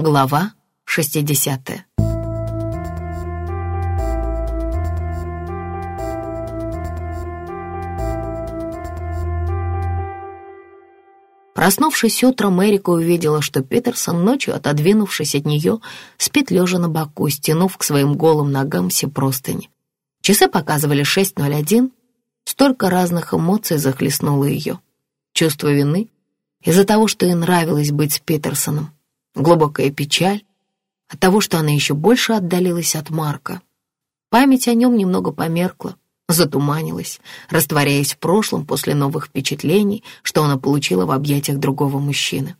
Глава 60 Проснувшись утром, Эрика увидела, что Питерсон, ночью отодвинувшись от нее, спит лежа на боку, стянув к своим голым ногам все простыни. Часы показывали 6.01, столько разных эмоций захлестнуло ее. Чувство вины из-за того, что ей нравилось быть с Питерсоном, глубокая печаль от того, что она еще больше отдалилась от Марка. Память о нем немного померкла, затуманилась, растворяясь в прошлом после новых впечатлений, что она получила в объятиях другого мужчины.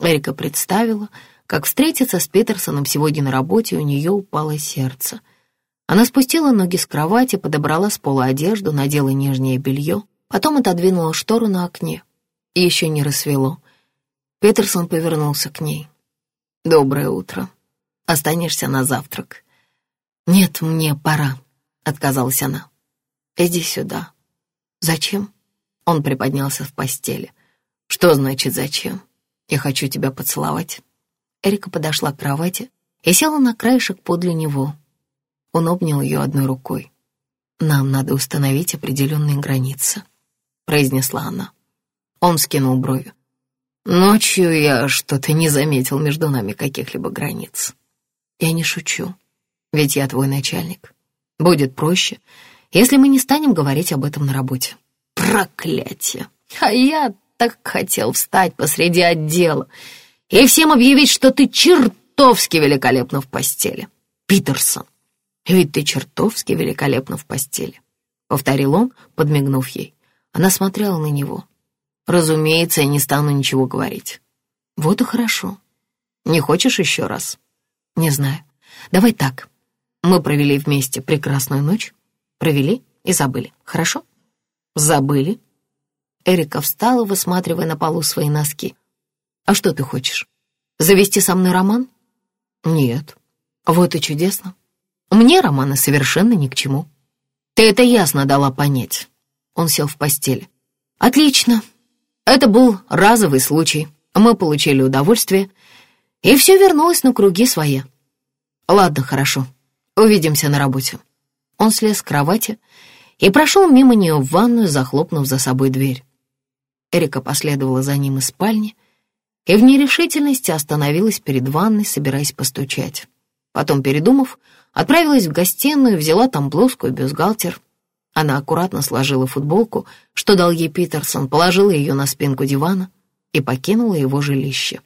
Эрика представила, как встретиться с Питерсоном сегодня на работе, у нее упало сердце. Она спустила ноги с кровати, подобрала с пола одежду, надела нижнее белье, потом отодвинула штору на окне. Еще не рассвело. Питерсон повернулся к ней. «Доброе утро. Останешься на завтрак?» «Нет, мне пора», — отказалась она. «Иди сюда». «Зачем?» Он приподнялся в постели. «Что значит зачем? Я хочу тебя поцеловать». Эрика подошла к кровати и села на краешек подле него. Он обнял ее одной рукой. «Нам надо установить определенные границы», — произнесла она. Он скинул брови. «Ночью я что-то не заметил между нами каких-либо границ. Я не шучу, ведь я твой начальник. Будет проще, если мы не станем говорить об этом на работе. Проклятие! А я так хотел встать посреди отдела и всем объявить, что ты чертовски великолепна в постели. Питерсон, ведь ты чертовски великолепна в постели, — повторил он, подмигнув ей. Она смотрела на него. Разумеется, я не стану ничего говорить. Вот и хорошо. Не хочешь еще раз? Не знаю. Давай так. Мы провели вместе прекрасную ночь, Провели и забыли, хорошо? Забыли. Эрика встала, высматривая на полу свои носки. А что ты хочешь? Завести со мной роман? Нет. Вот и чудесно. Мне романы совершенно ни к чему. Ты это ясно дала понять. Он сел в постели. Отлично. Это был разовый случай. Мы получили удовольствие, и все вернулось на круги свои. Ладно, хорошо. Увидимся на работе. Он слез с кровати и прошел мимо нее в ванную, захлопнув за собой дверь. Эрика последовала за ним из спальни и в нерешительности остановилась перед ванной, собираясь постучать. Потом, передумав, отправилась в гостиную, взяла там блузку и бюстгальтер. Она аккуратно сложила футболку, что дал ей Питерсон, положила ее на спинку дивана и покинула его жилище.